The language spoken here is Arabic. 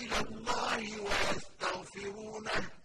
إِلَى اللَّهِ وَيَسْتَغْفِرُونَهُ.